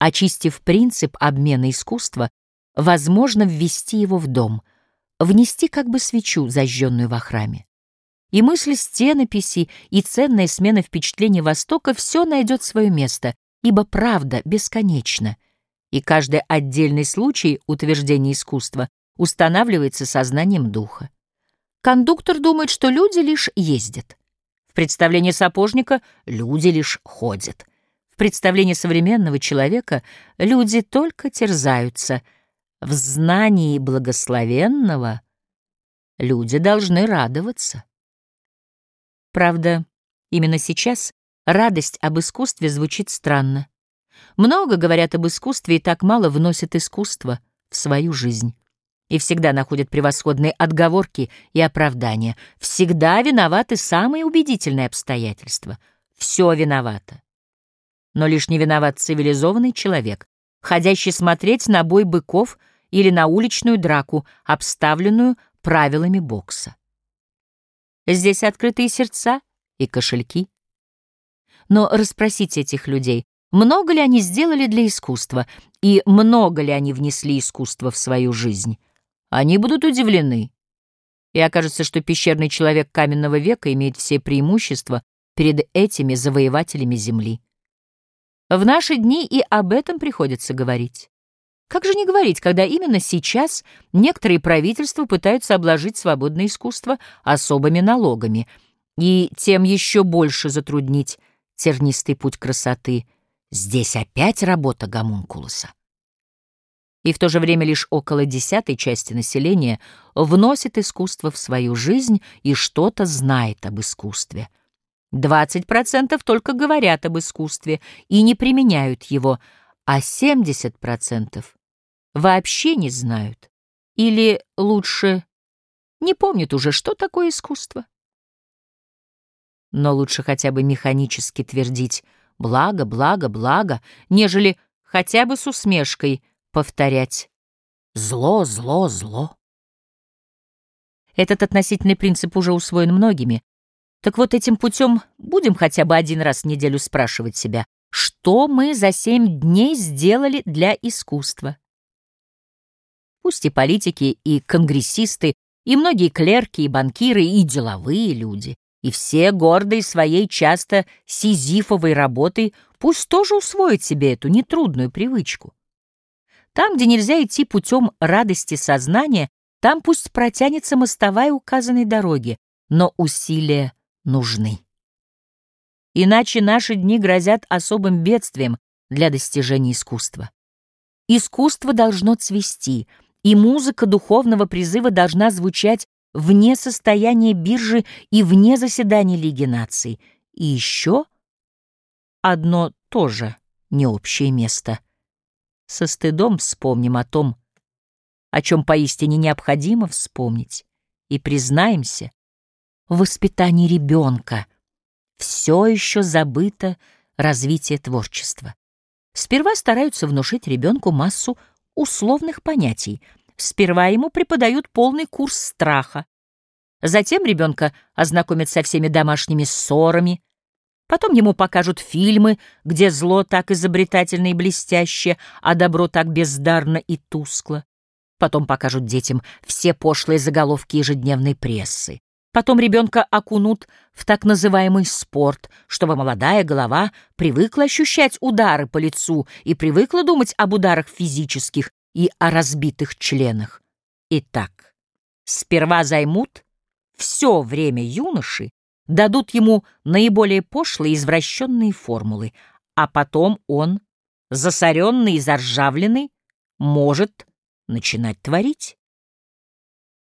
Очистив принцип обмена искусства, возможно ввести его в дом, внести как бы свечу, зажженную во храме. И мысль стенописи, и ценная смена впечатлений Востока все найдет свое место, ибо правда бесконечна, и каждый отдельный случай утверждения искусства устанавливается сознанием духа. Кондуктор думает, что люди лишь ездят. В представлении сапожника люди лишь ходят. Представлении современного человека люди только терзаются. В знании благословенного люди должны радоваться. Правда, именно сейчас радость об искусстве звучит странно. Много говорят об искусстве и так мало вносят искусство в свою жизнь. И всегда находят превосходные отговорки и оправдания. Всегда виноваты самые убедительные обстоятельства. Все виновато. Но лишь не виноват цивилизованный человек, ходящий смотреть на бой быков или на уличную драку, обставленную правилами бокса. Здесь открытые сердца и кошельки. Но расспросите этих людей, много ли они сделали для искусства и много ли они внесли искусство в свою жизнь. Они будут удивлены. И окажется, что пещерный человек каменного века имеет все преимущества перед этими завоевателями Земли. В наши дни и об этом приходится говорить. Как же не говорить, когда именно сейчас некоторые правительства пытаются обложить свободное искусство особыми налогами и тем еще больше затруднить тернистый путь красоты. Здесь опять работа гомункулуса. И в то же время лишь около десятой части населения вносит искусство в свою жизнь и что-то знает об искусстве. 20% только говорят об искусстве и не применяют его, а 70% вообще не знают. Или, лучше, не помнят уже, что такое искусство. Но лучше хотя бы механически твердить «благо, благо, благо», нежели хотя бы с усмешкой повторять «зло, зло, зло». Этот относительный принцип уже усвоен многими. Так вот, этим путем будем хотя бы один раз в неделю спрашивать себя, что мы за семь дней сделали для искусства. Пусть и политики, и конгрессисты, и многие клерки, и банкиры, и деловые люди, и все гордые своей часто сизифовой работой, пусть тоже усвоят себе эту нетрудную привычку. Там, где нельзя идти путем радости сознания, там пусть протянется мостовая указанной дороги, но усилия нужны. Иначе наши дни грозят особым бедствием для достижения искусства. Искусство должно цвести — и музыка духовного призыва должна звучать вне состояния биржи и вне заседаний Лиги наций. И еще одно тоже не общее место. Со стыдом вспомним о том, о чем поистине необходимо вспомнить, и признаемся, в воспитании ребенка все еще забыто развитие творчества. Сперва стараются внушить ребенку массу условных понятий. Сперва ему преподают полный курс страха. Затем ребенка ознакомят со всеми домашними ссорами. Потом ему покажут фильмы, где зло так изобретательно и блестяще, а добро так бездарно и тускло. Потом покажут детям все пошлые заголовки ежедневной прессы. Потом ребенка окунут в так называемый спорт, чтобы молодая голова привыкла ощущать удары по лицу и привыкла думать об ударах физических и о разбитых членах. Итак, сперва займут все время юноши, дадут ему наиболее пошлые извращенные формулы, а потом он, засоренный и заржавленный, может начинать творить.